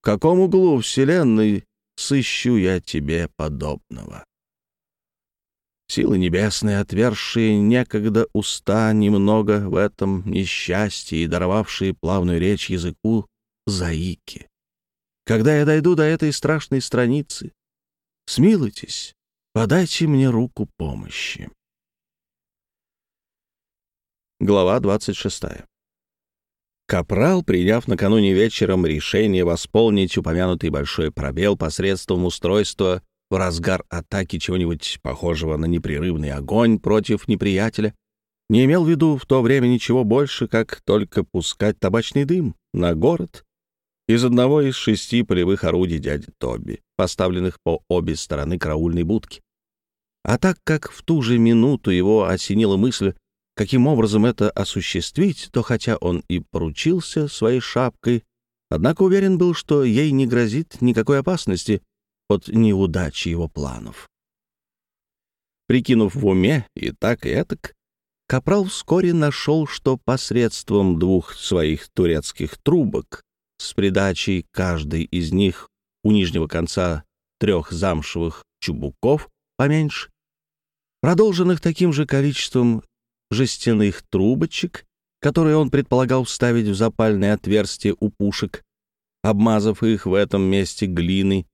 в каком углу вселенной сыщу я тебе подобного?» Силы небесные, отвершие некогда уста немного в этом несчастье и даровавшие плавную речь языку заики. Когда я дойду до этой страшной страницы, смилуйтесь, подайте мне руку помощи. Глава 26. Капрал, приняв накануне вечером решение восполнить упомянутый большой пробел посредством устройства в разгар атаки чего-нибудь похожего на непрерывный огонь против неприятеля, не имел в виду в то время ничего больше, как только пускать табачный дым на город из одного из шести полевых орудий дяди Тоби, поставленных по обе стороны караульной будки. А так как в ту же минуту его осенила мысль, каким образом это осуществить, то хотя он и поручился своей шапкой, однако уверен был, что ей не грозит никакой опасности, от неудачи его планов. Прикинув в уме и так, и этак, Капрал вскоре нашел, что посредством двух своих турецких трубок с придачей каждой из них у нижнего конца трех замшевых чубуков поменьше, продолженных таким же количеством жестяных трубочек, которые он предполагал вставить в запальное отверстие у пушек, обмазав их в этом месте глиной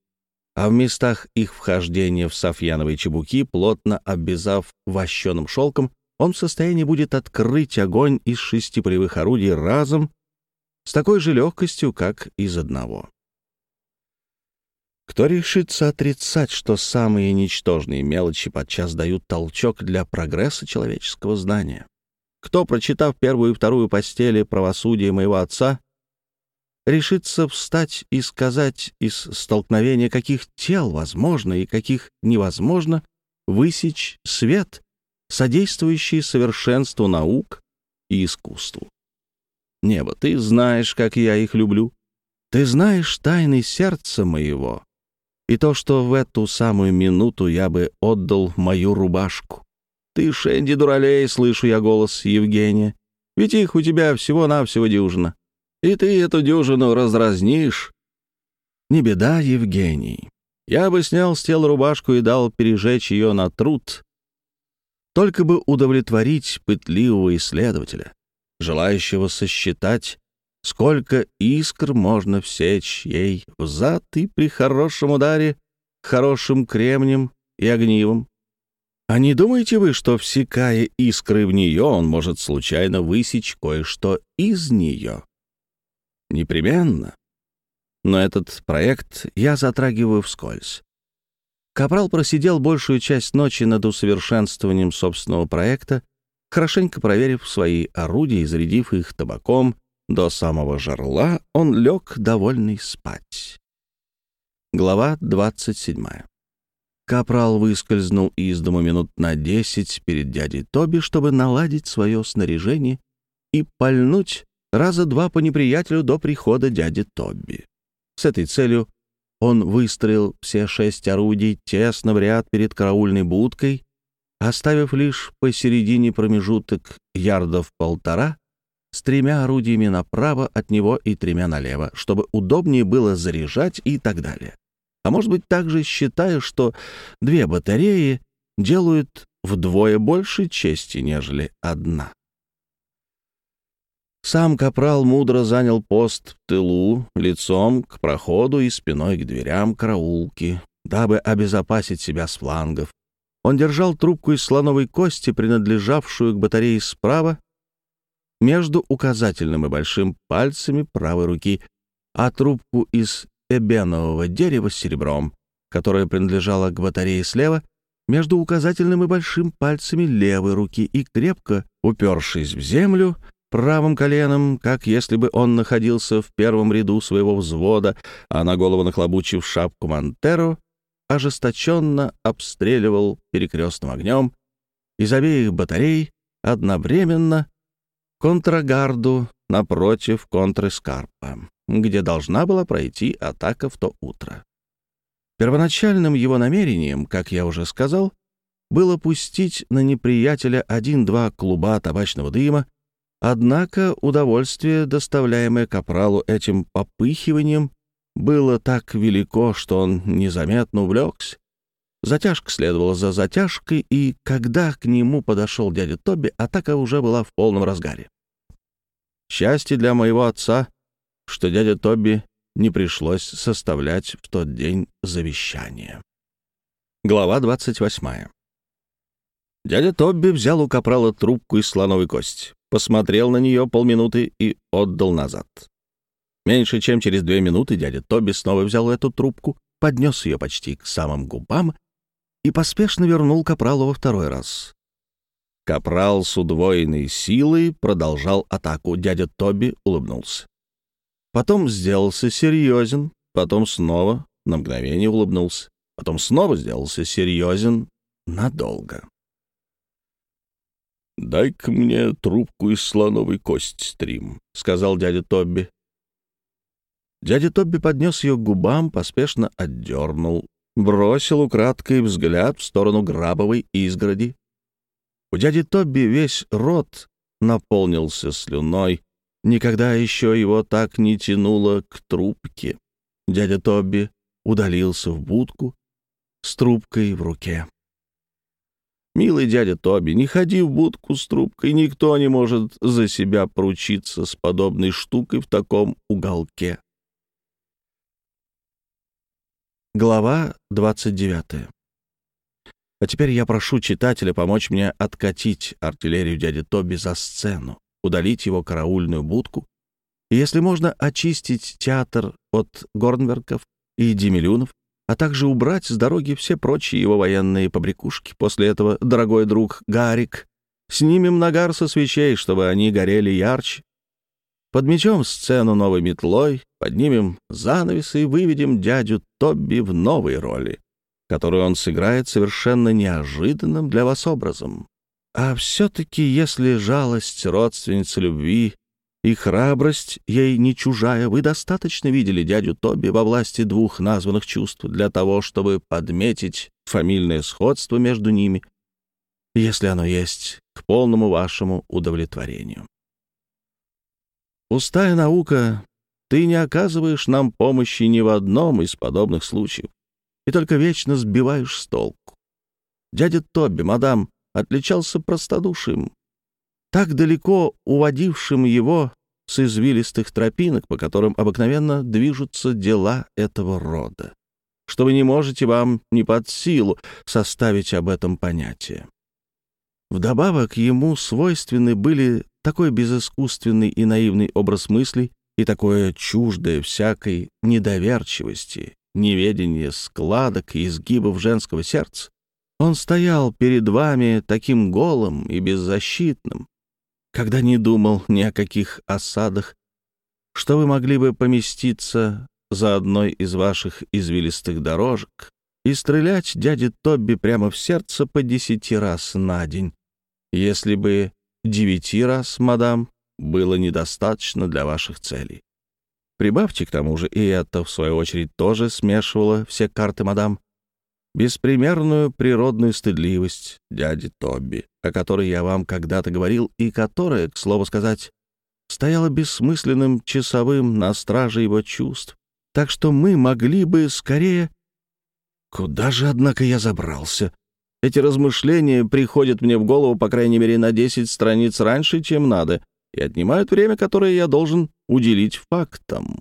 а в местах их вхождения в софьяновые чебуки, плотно обвязав вощеным шелком, он в состоянии будет открыть огонь из шести полевых орудий разом с такой же легкостью, как из одного. Кто решится отрицать, что самые ничтожные мелочи подчас дают толчок для прогресса человеческого знания? Кто, прочитав первую и вторую постели правосудия моего отца, решится встать и сказать из столкновения, каких тел возможно и каких невозможно высечь свет, содействующий совершенству наук и искусству. Небо, ты знаешь, как я их люблю. Ты знаешь тайны сердца моего. И то, что в эту самую минуту я бы отдал мою рубашку. Ты, Шенди Дуралей, слышу я голос Евгения. Ведь их у тебя всего-навсего дюжина и ты эту дюжину разразнишь. Не беда, Евгений. Я бы снял с тела рубашку и дал пережечь ее на труд, только бы удовлетворить пытливого исследователя, желающего сосчитать сколько искр можно всечь ей взад и при хорошем ударе хорошим кремнем и огнивом. А не думаете вы, что, всекая искры в нее, он может случайно высечь кое-что из нее? Непременно. Но этот проект я затрагиваю вскользь. Капрал просидел большую часть ночи над усовершенствованием собственного проекта, хорошенько проверив свои орудия и зарядив их табаком до самого жерла, он лег довольный спать. Глава 27. Капрал выскользнул из дому минут на десять перед дядей Тоби, чтобы наладить свое снаряжение и пальнуть раза два по неприятелю до прихода дяди Тоби. С этой целью он выстроил все шесть орудий тесно в ряд перед караульной будкой, оставив лишь посередине промежуток ярдов полтора с тремя орудиями направо от него и тремя налево, чтобы удобнее было заряжать и так далее а может быть также считая, что две батареи делают вдвое больше чести, нежели одна. Сам капрал мудро занял пост в тылу, лицом к проходу и спиной к дверям караулки, дабы обезопасить себя с флангов. Он держал трубку из слоновой кости, принадлежавшую к батарее справа, между указательным и большим пальцами правой руки, а трубку из эбенового дерева с серебром, которое принадлежало к батарее слева, между указательным и большим пальцами левой руки и крепко упершись в землю, правым коленом, как если бы он находился в первом ряду своего взвода, а на голову нахлобучив шапку Монтеро, ожесточенно обстреливал перекрестным огнем из обеих батарей одновременно контрагарду напротив контрэскарпа где должна была пройти атака в то утро. Первоначальным его намерением, как я уже сказал, было пустить на неприятеля один-два клуба табачного дыма, однако удовольствие, доставляемое капралу этим попыхиванием, было так велико, что он незаметно увлекся. Затяжка следовала за затяжкой, и когда к нему подошел дядя Тоби, атака уже была в полном разгаре. Счастье для моего отца что дядя Тоби не пришлось составлять в тот день завещание. Глава 28. Дядя Тобби взял у капрала трубку из слоновой кости, посмотрел на нее полминуты и отдал назад. Меньше чем через две минуты дядя Тоби снова взял эту трубку, поднес ее почти к самым губам и поспешно вернул капралу во второй раз. Капрал с удвоенной силой продолжал атаку. Дядя Тоби улыбнулся. Потом сделался серьезен, потом снова на мгновение улыбнулся, потом снова сделался серьезен надолго. «Дай-ка мне трубку из слоновой кости, Стрим», — сказал дядя Тобби. Дядя Тобби поднес ее к губам, поспешно отдернул, бросил украдкой взгляд в сторону грабовой изгороди. У дяди Тобби весь рот наполнился слюной, Никогда еще его так не тянуло к трубке. Дядя Тобби удалился в будку с трубкой в руке. «Милый дядя Тоби, не ходи в будку с трубкой, никто не может за себя поручиться с подобной штукой в таком уголке». Глава 29. А теперь я прошу читателя помочь мне откатить артиллерию дяди Тоби за сцену удалить его караульную будку, и, если можно, очистить театр от Горнверков и Демилюнов, а также убрать с дороги все прочие его военные побрякушки. После этого, дорогой друг Гарик, снимем нагар со свечей, чтобы они горели ярче. Подмечем сцену новой метлой, поднимем занавесы и выведем дядю Тобби в новой роли, которую он сыграет совершенно неожиданным для вас образом. А все-таки, если жалость родственницы любви и храбрость ей не чужая, вы достаточно видели дядю Тоби во власти двух названных чувств для того, чтобы подметить фамильное сходство между ними, если оно есть, к полному вашему удовлетворению. Пустая наука, ты не оказываешь нам помощи ни в одном из подобных случаев и только вечно сбиваешь с толку. Дядя Тоби, мадам, отличался простодушием, так далеко уводившим его с извилистых тропинок, по которым обыкновенно движутся дела этого рода, что вы не можете вам не под силу составить об этом понятие. Вдобавок ему свойственны были такой безыскусственный и наивный образ мыслей и такое чуждое всякой недоверчивости, неведение складок и изгибов женского сердца. Он стоял перед вами таким голым и беззащитным, когда не думал ни о каких осадах, что вы могли бы поместиться за одной из ваших извилистых дорожек и стрелять дяде Тобби прямо в сердце по десяти раз на день, если бы девяти раз, мадам, было недостаточно для ваших целей. Прибавьте к тому же, и это, в свою очередь, тоже смешивало все карты мадам, беспримерную природную стыдливость дяди Тобби, о которой я вам когда-то говорил, и которая, к слову сказать, стояла бессмысленным часовым на страже его чувств. Так что мы могли бы скорее... Куда же, однако, я забрался? Эти размышления приходят мне в голову, по крайней мере, на 10 страниц раньше, чем надо, и отнимают время, которое я должен уделить фактам.